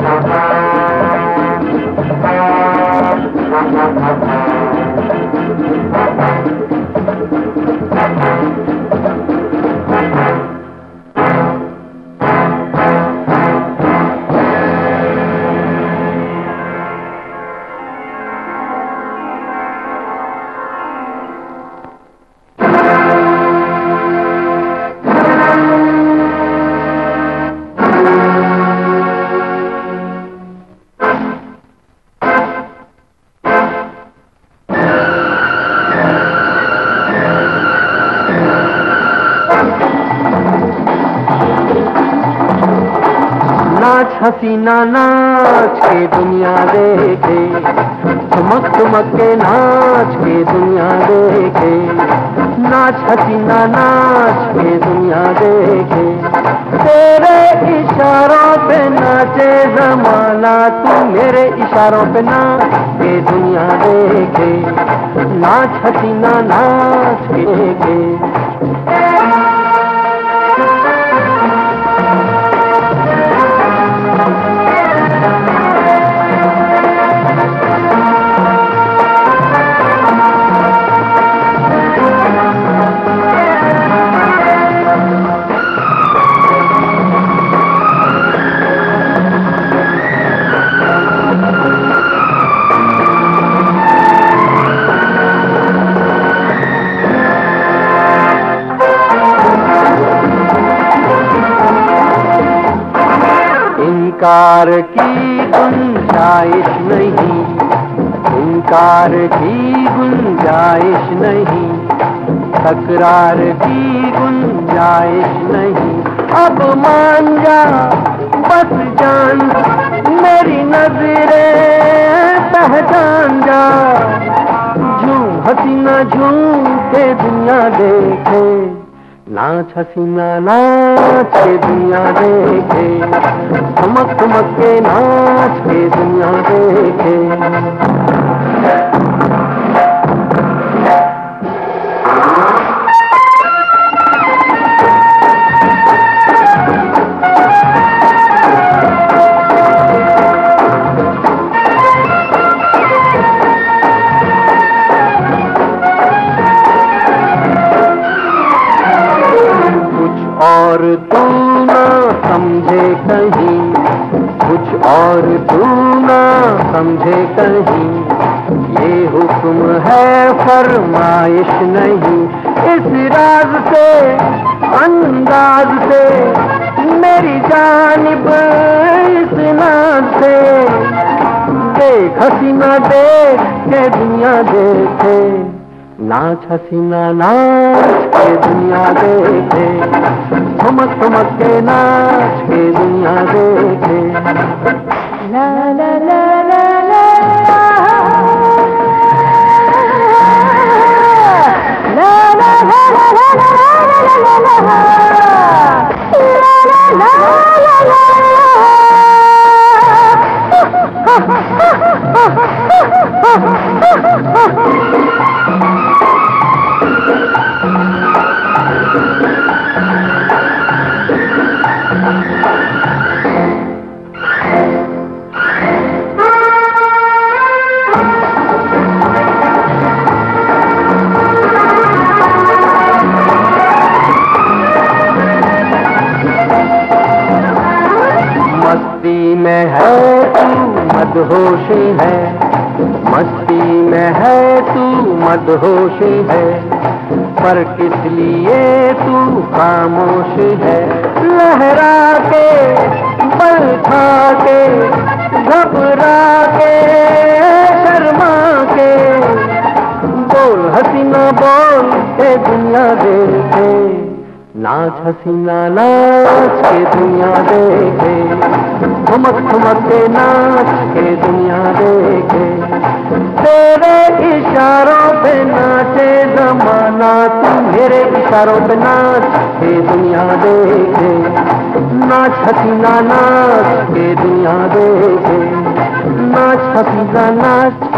Tchau, tchau. हसीना नाच के दुनिया देखे। चमक चमक के नाच के दुनिया देखे। नाच हसीना नाच के दुनिया देखे। तेरे इशारों पे नाचे जमाना, तू मेरे इशारों पे नाच के दुनिया देखे। नाच हसीना नाच के देखे। इनकार की गुंजाइश नहीं। इनकार की गुंजाइश नहीं। तकरार की गुंजाइश नहीं। अब मान जा, बस जान, मेरी नज़रें पहचान जा। झूम हसीना झूम के दुनिया देखे नाच हसीना नाच के दुनिया देखे चमक चमक के नाच के दुनिया देखे। समझे कहीं, कुछ और तू ना समझे कहीं। ये हुक्म है, फरमाइश नहीं। इस राज से, अंदाज से, मेरी जानिब इस नाज से। देख हसीना देख के दुनिया देखे। नाच हसीना, नाच के दुनिया देखे। चमक चमक के नाच के दुनिया देखे ला ला ला ला ला ला ला ला ला ला ला ला ला ला ला ला ला है। मस्ती में है, तू मदहोशी है। पर किस लिए तू खामोश है? लहरा के, बल खा के घबरा के, शर्मा के। बोल हसीना, बोल के दुनिया देखे। नाच हसीना नाच के दुनिया देखे घुमक घुमक के नाच के दुनिया देखे। तेरे इशारों पे नाचे जमाना, तू मेरे इशारों पे नाच के दुनिया देखे। नाच हसीना नाच के दुनिया देखे नाच हसीना नाच